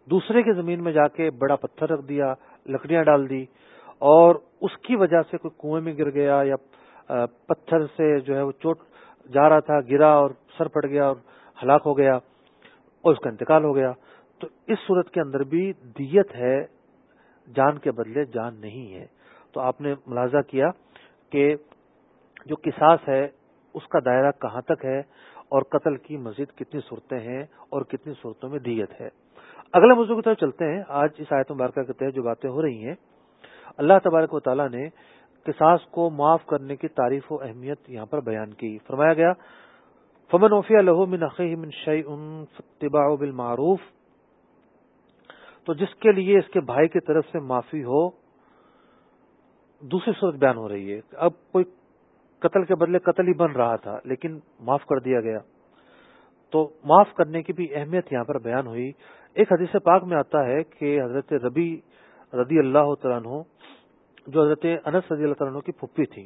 دوسرے کی زمین میں جا کے بڑا پتھر رکھ دیا، لکڑیاں ڈال دی، اور اس کی وجہ سے کوئی کنویں میں گر گیا یا پتھر سے جو ہے وہ چوٹ جا رہا تھا، گرا اور سر پڑ گیا اور ہلاک ہو گیا اور اس کا انتقال ہو گیا۔ تو اس صورت کے اندر بھی دیت ہے، جان کے بدلے جان نہیں ہے۔ تو آپ نے ملازہ کیا کہ جو کساس ہے، اس کا دائرہ کہاں تک ہے اور قتل کی مزید کتنی صورتیں ہیں اور کتنی صورتوں میں دیت ہے۔ اگلے موضوع کی طرف چلتے ہیں۔ آج اس آیت مبارکہ کے تحت جو باتیں ہو رہی ہیں، اللہ تبارک و تعالیٰ نے قصاص کو معاف کرنے کی تعریف و اہمیت یہاں پر بیان کی۔ فرمایا گیا، فمن اوفی الح من من شعی ان طباء بالمعروف تو جس کے لیے اس کے بھائی کی طرف سے معافی ہو، دوسری صورت بیان ہو رہی ہے اب کوئی قتل کے بدلے قتل ہی بن رہا تھا، لیکن معاف کر دیا گیا۔ تو معاف کرنے کی بھی اہمیت یہاں پر بیان ہوئی۔ ایک حدیث پاک میں آتا ہے کہ حضرت ربی رضی اللہ عنہ جو حضرت انس رضی اللہ عنہ کی پھپھی تھی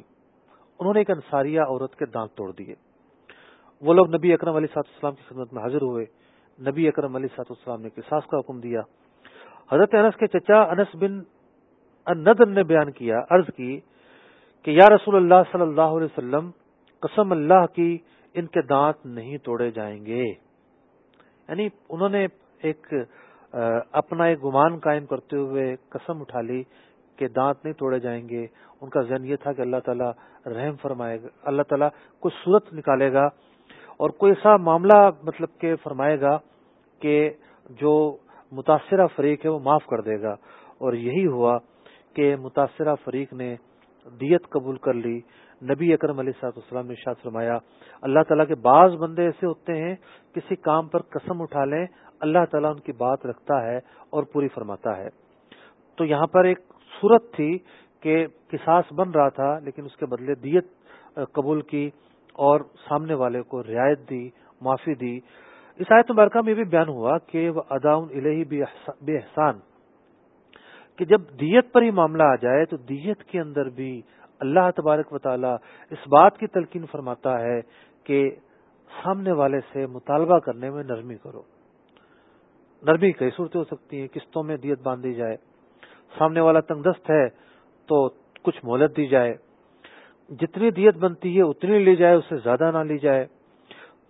انہوں نے ایک انصاریہ عورت کے دانت توڑ دیے۔ وہ لوگ نبی اکرم علی سات اسلام کی خدمت میں حاضر ہوئے۔ نبی اکرم علی سات اسلام نے قصاص کا حکم دیا۔ حضرت انس کے چچا انس بن ندر نے بیان کیا، عرض کی کہ یا رسول اللہ صلی اللہ علیہ وسلم، قسم اللہ کی ان کے دانت نہیں توڑے جائیں گے۔ یعنی انہوں نے ایک اپنا ایک گمان قائم کرتے ہوئے قسم اٹھا لی کہ دانت نہیں توڑے جائیں گے۔ ان کا ذہن یہ تھا کہ اللہ تعالیٰ رحم فرمائے گا، اللہ تعالیٰ کوئی صورت نکالے گا اور کوئی ایسا معاملہ مطلب کہ فرمائے گا کہ جو متاثرہ فریق ہے وہ معاف کر دے گا۔ اور یہی ہوا کہ متاثرہ فریق نے دیت قبول کر لی۔ نبی اکرم علیہ صاحب السلام نے شاہ فرمایا، اللہ تعالیٰ کے بعض بندے ایسے ہوتے ہیں، کسی کام پر قسم اٹھا لیں، اللہ تعالیٰ ان کی بات رکھتا ہے اور پوری فرماتا ہے۔ تو یہاں پر ایک صورت تھی کہ قصاص بن رہا تھا، لیکن اس کے بدلے دیت قبول کی اور سامنے والے کو رعایت دی، معافی دی۔ اس آیت مبارکہ میں بھی بیان ہوا کہ وہ اداؤن الہی بے احسان۔ کہ جب دیت پر ہی معاملہ آ جائے تو دیت کے اندر بھی اللہ تبارک و تعالی اس بات کی تلقین فرماتا ہے کہ سامنے والے سے مطالبہ کرنے میں نرمی کرو۔ نرمی کئی صورتیں ہو سکتی ہیں، قسطوں میں دیت باندھ دی جائے۔ سامنے والا تنگ دست ہے تو کچھ مہلت دی جائے۔ جتنی دیت بنتی ہے، اتنی لی جائے اس سے زیادہ نہ لی جائے۔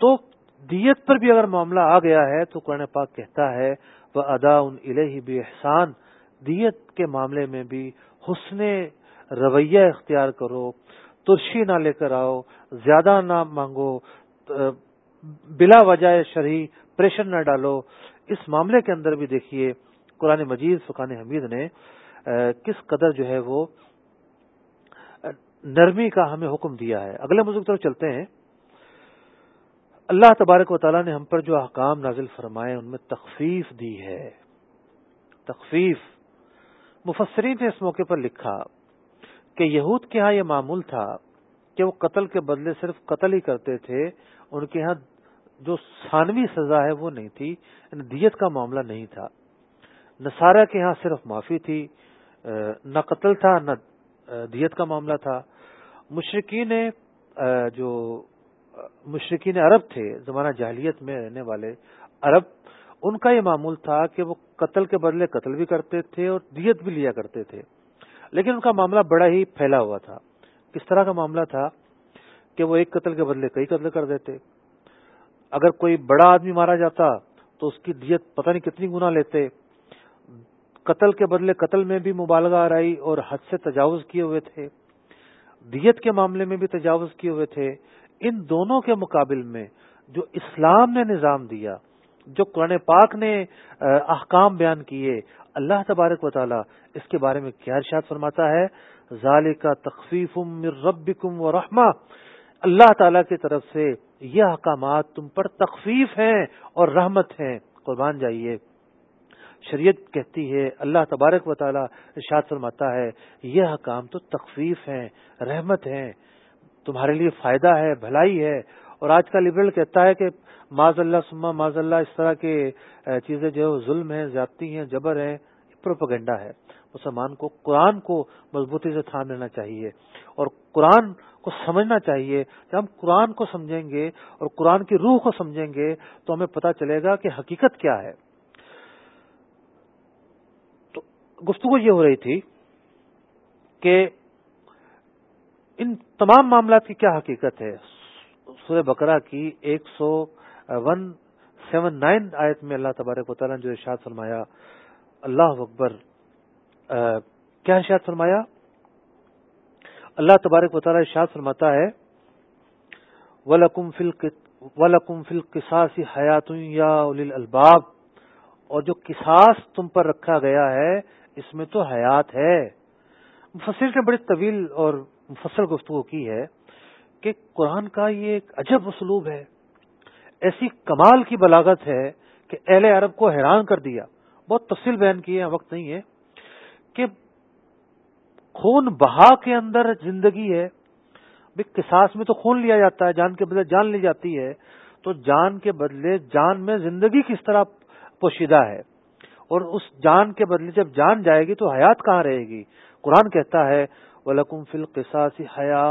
تو دیت پر بھی اگر معاملہ آ گیا ہے تو قرآن پاک کہتا ہے وہ ادا ان الہی بھی احسان دیت کے معاملے میں بھی حسن رویہ اختیار کرو، ترشی نہ لے کر آؤ، زیادہ نہ مانگو، بلا وجہ شرح پریشر نہ ڈالو۔ اس معاملے کے اندر بھی دیکھیے قرآن مجید فقان حمید نے کس قدر جو ہے وہ نرمی کا ہمیں حکم دیا ہے۔ اگلے مزید طرف چلتے ہیں۔ اللہ تبارک و تعالیٰ نے ہم پر جو احکام نازل فرمائے، ان میں تخفیف دی ہے۔ تخفیف۔ مفسرین نے اس موقع پر لکھا کہ یہود کے ہاں یہ معمول تھا کہ وہ قتل کے بدلے صرف قتل ہی کرتے تھے، ان کے ہاں جو ثانوی سزا ہے وہ نہیں تھی یعنی دیت کا معاملہ نہیں تھا۔ نصارہ کے ہاں صرف معافی تھی نہ قتل تھا، نہ دیت کا معاملہ تھا۔ مشرقین جو مشرقین عرب تھے، زمانہ جاہلیت میں رہنے والے عرب، ان کا یہ معمول تھا کہ وہ قتل کے بدلے قتل بھی کرتے تھے اور دیت بھی لیا کرتے تھے۔ لیکن ان کا معاملہ بڑا ہی پھیلا ہوا تھا۔ کس طرح کا معاملہ تھا کہ وہ ایک قتل کے بدلے کئی قتل کر دیتے۔ اگر کوئی بڑا آدمی مارا جاتا تو اس کی دیت پتہ نہیں کتنی گنا لیتے۔ قتل کے بدلے قتل میں بھی مبالغہ آرائی اور حد سے تجاوز کیے ہوئے تھے۔ دیت کے معاملے میں بھی تجاوز کیے ہوئے تھے۔ ان دونوں کے مقابل میں جو اسلام نے نظام دیا، جو قرآن پاک نے احکام بیان کیے، اللہ تبارک و تعالی اس کے بارے میں کیا ارشاد فرماتا ہے؟ ظال کا تخفیف ربکم و رحمہ۔ اللہ تعالی کی طرف سے یہ احکامات تم پر تخفیف ہیں اور رحمت ہیں۔ قربان جائیے۔ شریعت کہتی ہے، اللہ تبارک و تعالی ارشاد فرماتا ہے، یہ حکام تو تخفیف ہیں، رحمت ہیں، تمہارے لیے فائدہ ہے، بھلائی ہے۔ اور آج کا لبرل کہتا ہے کہ معذ اللہ سما معذ اللہ، اس طرح کے چیزیں جو ظلم ہیں، زیادتی ہیں، جبر ہیں پروپگنڈا ہے۔ مسلمان کو قرآن کو مضبوطی سے تھام لینا چاہیے اور قرآن کو سمجھنا چاہیے۔ جب ہم قرآن کو سمجھیں گے اور قرآن کی روح کو سمجھیں گے تو ہمیں پتہ چلے گا کہ حقیقت کیا ہے تو گفتگو یہ ہو رہی تھی کہ ان تمام معاملات کی کیا حقیقت ہے؟ سورہ بکرا کی ایک سو ون سیون نائن آیت میں اللہ تبارک و تعالیٰ نے جو ارشاد فرمایا، اللہ اکبر کیا ارشاد فرمایا؟ اللہ تبارک و تعالیٰ ارشاد فرماتا ہے ولکم فل قصاص حیات یا الباب اور جو قصاص تم پر رکھا گیا ہے اس میں تو حیات ہے۔ مفسر نے بڑی طویل اور مفصل گفتگو کی ہے کہ قرآن کا یہ ایک عجب اسلوب ہے۔ ایسی کمال کی بلاغت ہے کہ اہل عرب کو حیران کر دیا۔ بہت تفصیل بیان کی ہے وقت نہیں ہے۔ کہ خون بہا کے اندر زندگی ہے قصاص میں تو خون لیا جاتا ہے، جان کے بدلے جان لی جاتی ہے۔ تو جان کے بدلے جان میں زندگی کس طرح پوشیدہ ہے؟ اور اس جان کے بدلے جب جان جائے گی تو حیات کہاں رہے گی؟ قرآن کہتا ہے ولکم فل قصاصی حیا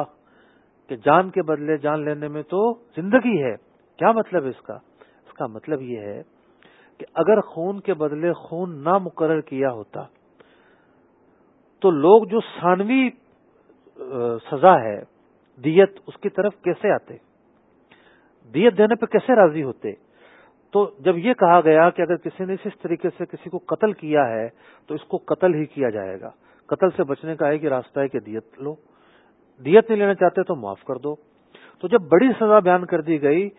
کہ جان کے بدلے، جان لینے میں تو زندگی ہے۔ کیا مطلب اس کا؟ اس کا مطلب یہ ہے کہ اگر خون کے بدلے خون نہ مقرر کیا ہوتا، تو لوگ جو ثانوی سزا ہے، دیت اس کی طرف کیسے آتے؟ دیت دینے پہ کیسے راضی ہوتے؟ تو جب یہ کہا گیا کہ اگر کسی نے اس طریقے سے کسی کو قتل کیا ہے، تو اس کو قتل ہی کیا جائے گا۔ قتل سے بچنے کا ایک ہی راستہ ہے کہ دیت لو۔ دیت نہیں لینا چاہتے تو معاف کر دو۔ تو جب بڑی سزا بیان کر دی گئی،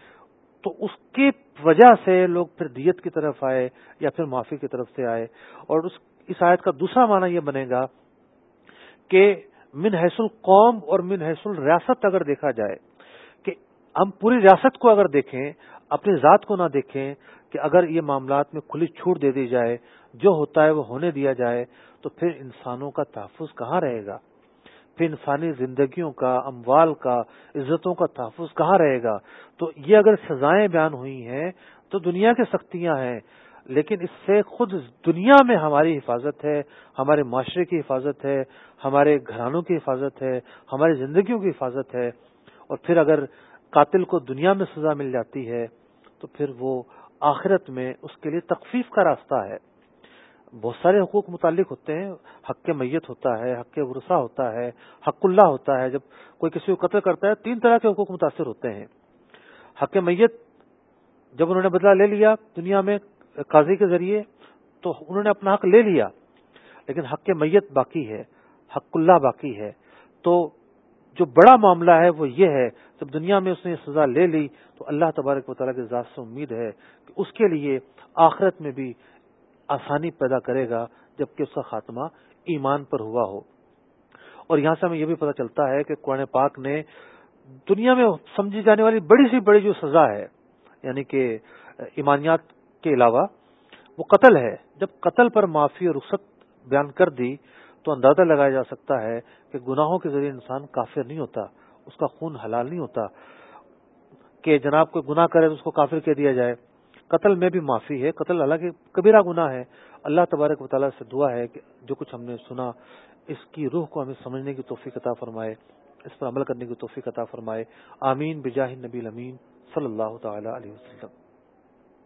تو اس کی وجہ سے لوگ پھر دیت کی طرف آئے یا پھر معافی کی طرف سے آئے۔ اور اس اس آیت کا دوسرا معنی یہ بنے گا کہ من حیث القوم اور من حیث الریاست اگر دیکھا جائے کہ ہم پوری ریاست کو اگر دیکھیں اپنی ذات کو نہ دیکھیں کہ اگر یہ معاملات میں کھلی چھوٹ دے دی جائے، جو ہوتا ہے وہ ہونے دیا جائے، تو پھر انسانوں کا تحفظ کہاں رہے گا؟ پھر انسانی زندگیوں کا، اموال کا، عزتوں کا تحفظ کہاں رہے گا؟ تو یہ اگر سزائیں بیان ہوئی ہیں، تو دنیا کی سختیاں ہیں، لیکن اس سے خود دنیا میں ہماری حفاظت ہے، ہمارے معاشرے کی حفاظت ہے، ہمارے گھرانوں کی حفاظت ہے، ہماری زندگیوں کی حفاظت ہے، اور پھر اگر قاتل کو دنیا میں سزا مل جاتی ہے تو پھر وہ آخرت میں اس کے لیے تخفیف کا راستہ ہے۔ بہت سارے حقوق متعلق ہوتے ہیں۔ حق میت ہوتا ہے، حق ورثہ ہوتا ہے، حق اللہ ہوتا ہے۔ جب کوئی کسی کو قتل کرتا ہے، تین طرح کے حقوق متاثر ہوتے ہیں۔ حق میت جب انہوں نے بدلہ لے لیا دنیا میں قاضی کے ذریعے، تو انہوں نے اپنا حق لے لیا۔ لیکن حق میت باقی ہے، حق اللہ باقی ہے۔ تو جو بڑا معاملہ ہے وہ یہ ہے، جب دنیا میں اس نے سزا لے لی تو اللہ تبارک و تعالیٰ کے ذات سے امید ہے کہ اس کے لیے آخرت میں بھی آسانی پیدا کرے گا، جبکہ اس کا خاتمہ ایمان پر ہوا ہو۔ اور یہاں سے ہمیں یہ بھی پتہ چلتا ہے کہ قرآن پاک نے دنیا میں سمجھی جانے والی بڑی سی بڑی جو سزا ہے یعنی کہ ایمانیات کے علاوہ وہ قتل ہے۔ جب قتل پر معافی اور رخصت بیان کر دی تو اندازہ لگایا جا سکتا ہے کہ گناہوں کے ذریعے انسان کافر نہیں ہوتا، اس کا خون حلال نہیں ہوتا۔ کہ جناب کوئی گناہ کرے تو اس کو کافر کہہ دیا جائے۔ قتل میں بھی معافی ہے، قتل حالانکہ کبیرہ گناہ ہے۔ اللہ تبارک و تعالیٰ سے دعا ہے کہ جو کچھ ہم نے سنا، اس کی روح کو ہمیں سمجھنے کی توفیق عطا فرمائے، اس پر عمل کرنے کی توفیق عطا فرمائے۔ آمین، بجاہ نبی امین صلی اللہ تعالی علیہ وسلم۔